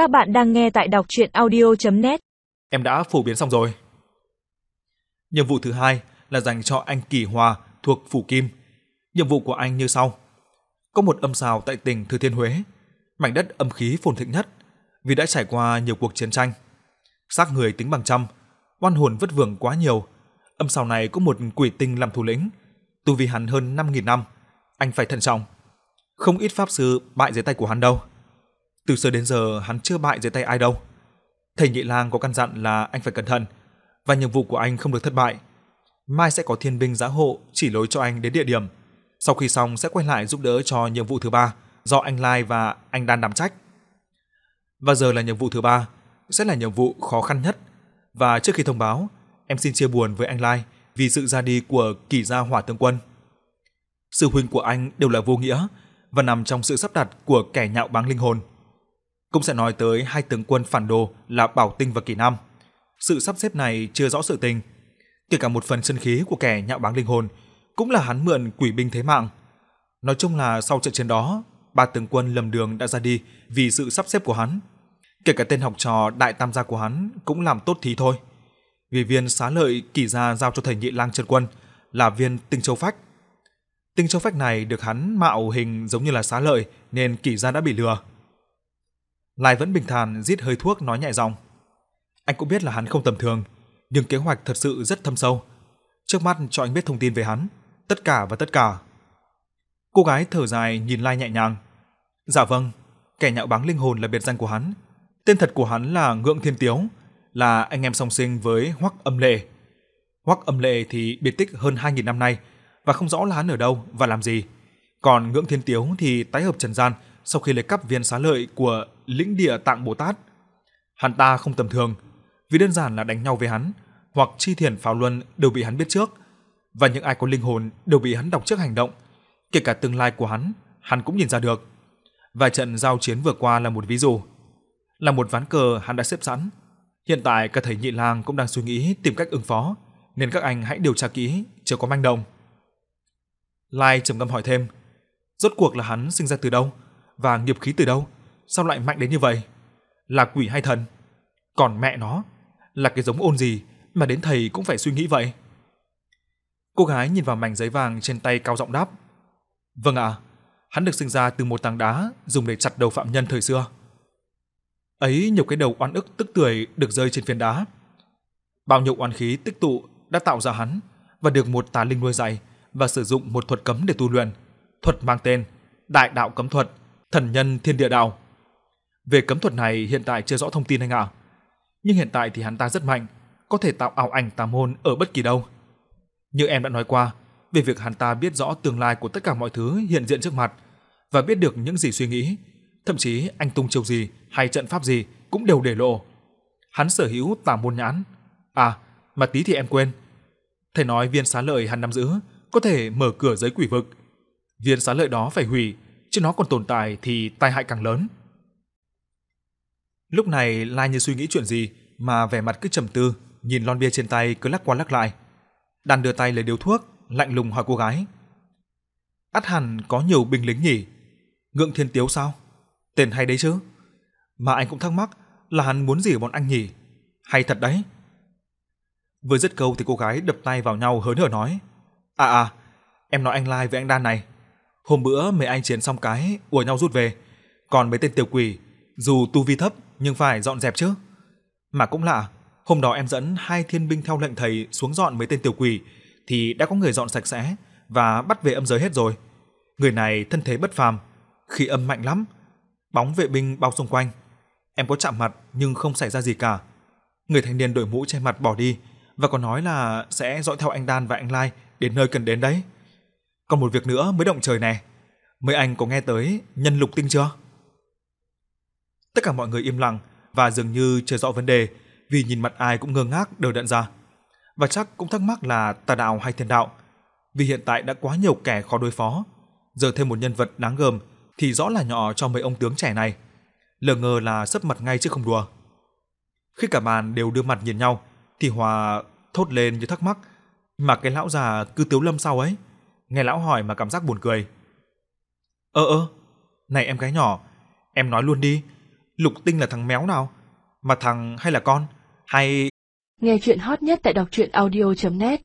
Các bạn đang nghe tại đọc chuyện audio.net Em đã phổ biến xong rồi. Nhiệm vụ thứ hai là dành cho anh Kỳ Hòa thuộc Phủ Kim. Nhiệm vụ của anh như sau. Có một âm sào tại tỉnh Thừa Thiên Huế, mảnh đất âm khí phồn thịnh nhất vì đã trải qua nhiều cuộc chiến tranh. Xác người tính bằng trăm, oan hồn vất vưởng quá nhiều. Âm sào này có một quỷ tinh làm thủ lĩnh, tu vi hắn hơn 5.000 năm, anh phải thận trọng. Không ít pháp sư bại dưới tay của hắn đâu. Từ xưa đến giờ hắn chưa bại dưới tay ai đâu. Thầy Nhị Lang có căn dặn là anh phải cẩn thận và nhiệm vụ của anh không được thất bại. Mai sẽ có thiên binh giá hộ chỉ lối cho anh đến địa điểm. Sau khi xong sẽ quay lại giúp đỡ cho nhiệm vụ thứ ba do anh Lai và anh Đan đảm trách. Và giờ là nhiệm vụ thứ ba, sẽ là nhiệm vụ khó khăn nhất. Và trước khi thông báo, em xin chia buồn với anh Lai vì sự ra đi của Kỷ gia Hỏa Tướng Quân. sự huynh của anh đều là vô nghĩa và nằm trong sự sắp đặt của kẻ nhạo báng linh hồn. Cũng sẽ nói tới hai tướng quân phản đồ là Bảo Tinh và Kỳ Nam. Sự sắp xếp này chưa rõ sự tình, kể cả một phần chân khí của kẻ nhạo báng linh hồn cũng là hắn mượn quỷ binh thế mạng. Nói chung là sau trận chiến đó, ba tướng quân lầm đường đã ra đi vì sự sắp xếp của hắn. Kể cả tên học trò đại tam gia của hắn cũng làm tốt thí thôi. Vì viên xá lợi kỳ gia giao cho thầy nhị lang chân quân là viên tinh châu phách. Tinh châu phách này được hắn mạo hình giống như là xá lợi nên kỳ gia đã bị lừa. Lai vẫn bình thản rít hơi thuốc nói nhẹ giọng. Anh cũng biết là hắn không tầm thường, nhưng kế hoạch thật sự rất thâm sâu. Trước mắt cho anh biết thông tin về hắn, tất cả và tất cả. Cô gái thở dài nhìn Lai nhẹ nhàng. Dạ vâng, kẻ nhạo báng linh hồn là biệt danh của hắn. Tên thật của hắn là Ngượng Thiên Tiếu, là anh em song sinh với Hoắc Âm Lệ. Hoắc Âm Lệ thì biệt tích hơn 2000 năm nay và không rõ là hắn ở đâu và làm gì. Còn Ngưỡng Thiên Tiếu thì tái hợp trần gian sau khi lấy cắp viên xá lợi của lĩnh địa tạng Bồ Tát. Hắn ta không tầm thường, vì đơn giản là đánh nhau với hắn, hoặc chi thiền pháo luân đều bị hắn biết trước, và những ai có linh hồn đều bị hắn đọc trước hành động, kể cả tương lai của hắn, hắn cũng nhìn ra được. Và trận giao chiến vừa qua là một ví dụ. Là một ván cờ hắn đã xếp sẵn. Hiện tại cả thầy nhị lang cũng đang suy nghĩ tìm cách ứng phó, nên các anh hãy điều tra kỹ, chưa có manh động. Lai trầm ngâm hỏi thêm, rốt cuộc là hắn sinh ra từ đâu và nghiệp khí từ đâu, sao lại mạnh đến như vậy? Là quỷ hay thần? Còn mẹ nó, là cái giống ôn gì mà đến thầy cũng phải suy nghĩ vậy? Cô gái nhìn vào mảnh giấy vàng trên tay cao giọng đáp. Vâng ạ, hắn được sinh ra từ một tảng đá dùng để chặt đầu phạm nhân thời xưa. Ấy nhiều cái đầu oan ức tức tuổi được rơi trên phiến đá. Bao nhiêu oan khí tích tụ đã tạo ra hắn và được một tà linh nuôi dạy và sử dụng một thuật cấm để tu luyện. Thuật mang tên Đại đạo cấm thuật, Thần nhân thiên địa đạo. Về cấm thuật này hiện tại chưa rõ thông tin anh ạ. Nhưng hiện tại thì hắn ta rất mạnh, có thể tạo ảo ảnh tam hồn ở bất kỳ đâu. Như em đã nói qua, về việc hắn ta biết rõ tương lai của tất cả mọi thứ hiện diện trước mặt và biết được những gì suy nghĩ, thậm chí anh tung chiêu gì hay trận pháp gì cũng đều để lộ. Hắn sở hữu tà môn nhãn. À, mà tí thì em quên. Thầy nói viên xá lợi hắn nắm giữ có thể mở cửa giới quỷ vực. Viên xá lợi đó phải hủy, chứ nó còn tồn tại thì tai hại càng lớn. Lúc này Lai như suy nghĩ chuyện gì mà vẻ mặt cứ trầm tư, nhìn lon bia trên tay cứ lắc qua lắc lại. Đàn đưa tay lấy điếu thuốc, lạnh lùng hỏi cô gái. Át hẳn có nhiều binh lính nhỉ? Ngượng Thiên Tiếu sao? Tên hay đấy chứ? Mà anh cũng thắc mắc là hắn muốn gì ở bọn anh nhỉ? Hay thật đấy. Vừa dứt câu thì cô gái đập tay vào nhau hớn hở nói. À à, em nói anh Lai với anh Đan này. Hôm bữa mấy anh chiến xong cái, ùa nhau rút về. Còn mấy tên tiểu quỷ, dù tu vi thấp nhưng phải dọn dẹp chứ. Mà cũng lạ, hôm đó em dẫn hai thiên binh theo lệnh thầy xuống dọn mấy tên tiểu quỷ, thì đã có người dọn sạch sẽ và bắt về âm giới hết rồi. Người này thân thế bất phàm, khí âm mạnh lắm. Bóng vệ binh bao xung quanh. Em có chạm mặt nhưng không xảy ra gì cả. Người thanh niên đội mũ che mặt bỏ đi và còn nói là sẽ dõi theo anh Đan và anh Lai đến nơi cần đến đấy. Còn một việc nữa mới động trời này. Mấy anh có nghe tới nhân lục tinh chưa? Tất cả mọi người im lặng và dường như chưa rõ vấn đề vì nhìn mặt ai cũng ngơ ngác đờ đẫn ra. Và chắc cũng thắc mắc là tà đạo hay thiên đạo. Vì hiện tại đã quá nhiều kẻ khó đối phó. Giờ thêm một nhân vật đáng gờm thì rõ là nhỏ cho mấy ông tướng trẻ này. Lờ ngờ là sấp mặt ngay chứ không đùa. Khi cả bàn đều đưa mặt nhìn nhau thì Hòa thốt lên như thắc mắc mà cái lão già cứ tiếu lâm sau ấy. Nghe lão hỏi mà cảm giác buồn cười. Ơ ơ, này em gái nhỏ, em nói luôn đi, Lục Tinh là thằng méo nào? Mà thằng hay là con? Hay Nghe chuyện hot nhất tại đọc truyện audio.net